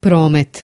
promet